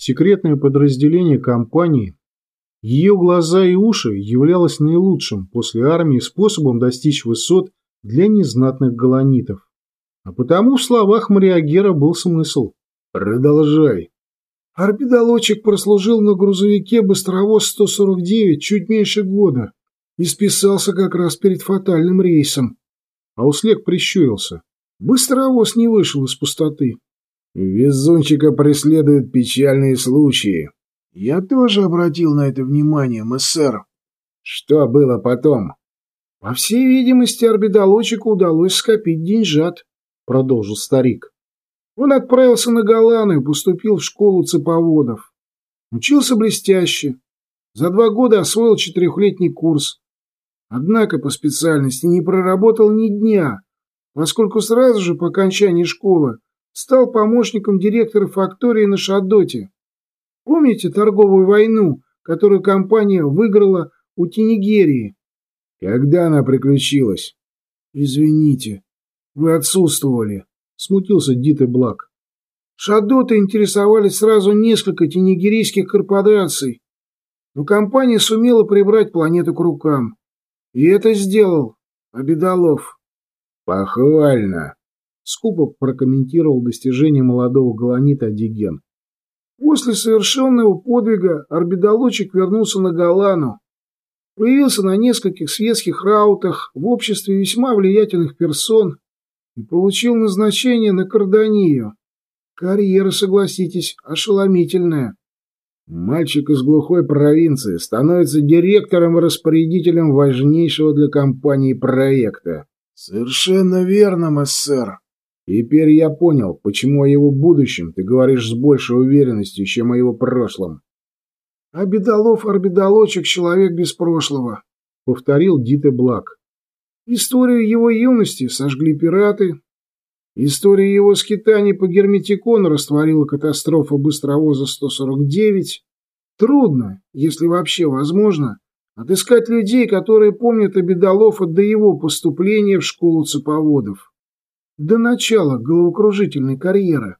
Секретное подразделение компании, ее глаза и уши являлось наилучшим после армии способом достичь высот для незнатных галанитов. А потому в словах Мариагера был смысл. «Продолжай». Орбидолочек прослужил на грузовике «Быстровоз 149» чуть меньше года и списался как раз перед фатальным рейсом. Ауслек прищурился. Быстровоз не вышел из пустоты. Везунчика преследуют печальные случаи. Я тоже обратил на это внимание, мессер. Что было потом? По всей видимости, орбидолочику удалось скопить деньжат, продолжил старик. Он отправился на Голланд и поступил в школу цеповодов. Учился блестяще. За два года освоил четырехлетний курс. Однако по специальности не проработал ни дня, поскольку сразу же по окончании школы стал помощником директора фактории на Шадоте. Помните торговую войну, которую компания выиграла у Тинигерии? Когда она приключилась? Извините, вы отсутствовали, смутился Дита Блак. Шадоты интересовались сразу несколько тинигерийских корпораций, но компания сумела прибрать планету к рукам. И это сделал Обедолов. Похвально, скупо прокомментировал достижение молодого галанита Диген. После совершенного подвига орбидолочек вернулся на Галану. Появился на нескольких светских раутах в обществе весьма влиятельных персон и получил назначение на Карданию. Карьера, согласитесь, ошеломительная. Мальчик из глухой провинции становится директором и распорядителем важнейшего для компании проекта. Совершенно верно, мессер. Теперь я понял, почему о его будущем ты говоришь с большей уверенностью, чем о его прошлом. А бедолов Арбедолочек — человек без прошлого, — повторил Дите Блак. Историю его юности сожгли пираты. История его скитаний по Герметикону растворила катастрофа быстровоза 149. Трудно, если вообще возможно, отыскать людей, которые помнят о Бедолова до его поступления в школу цеповодов до начала головокружительной карьеры.